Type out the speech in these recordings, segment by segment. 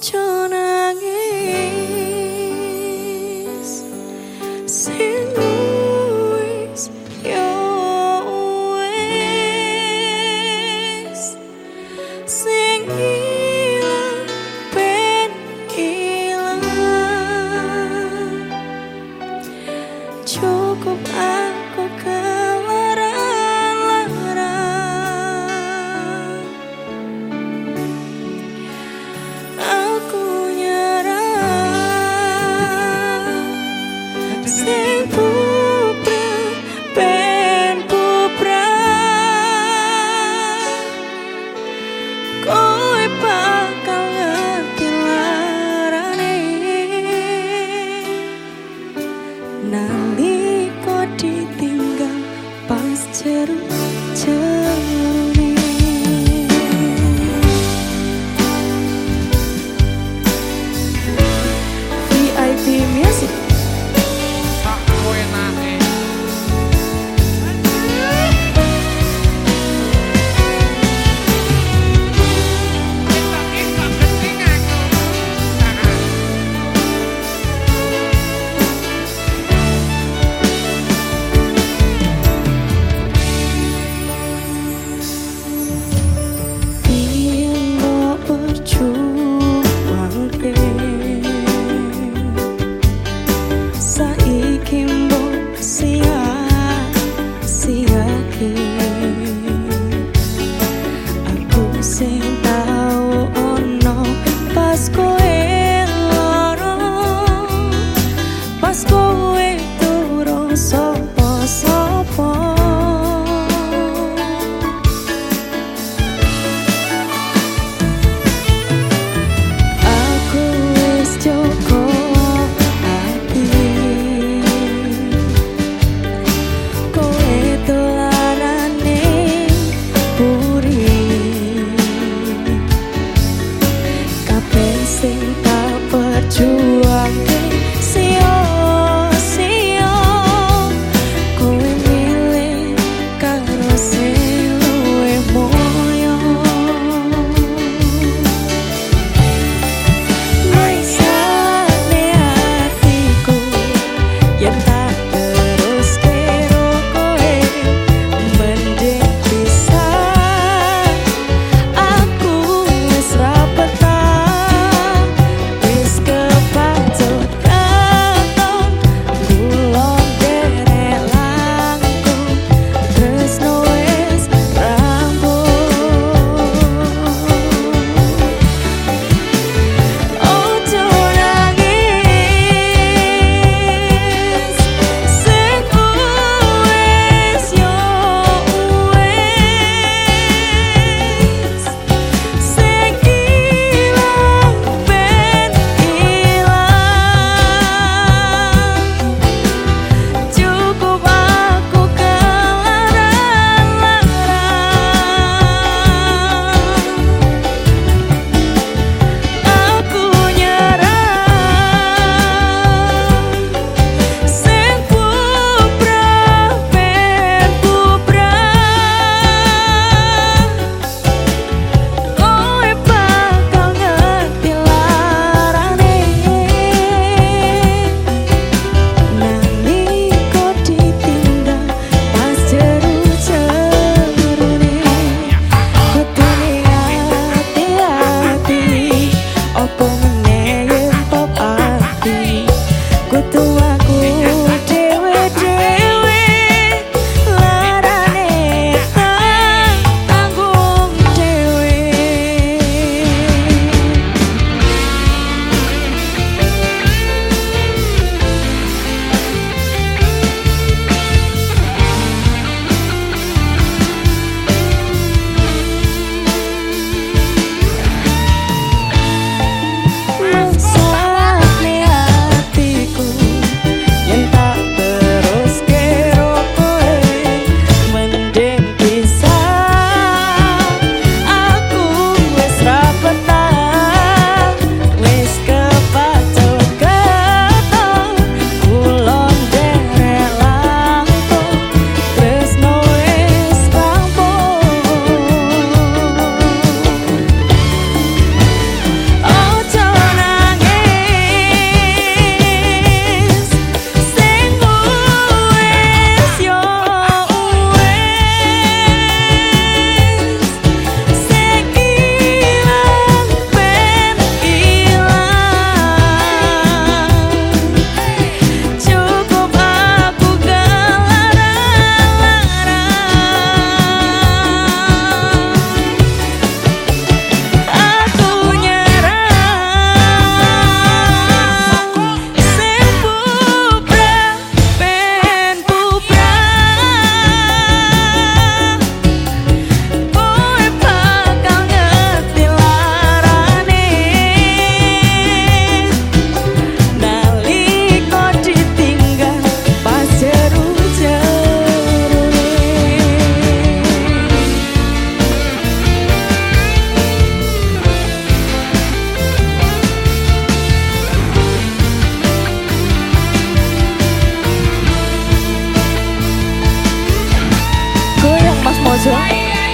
cukup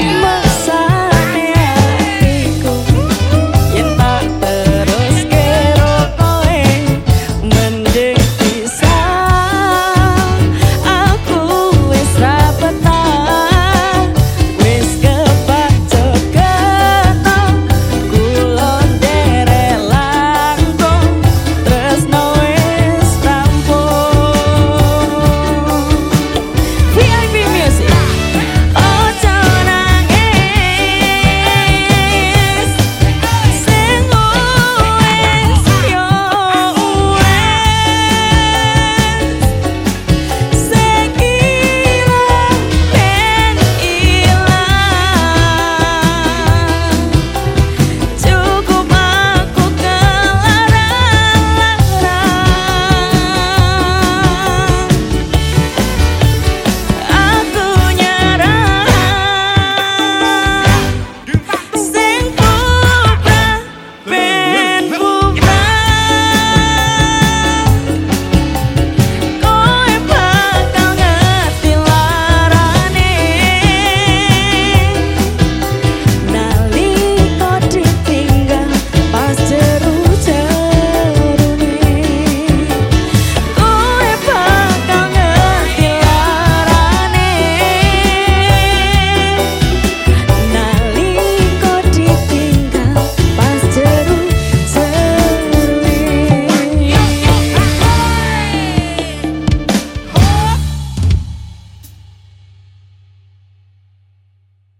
my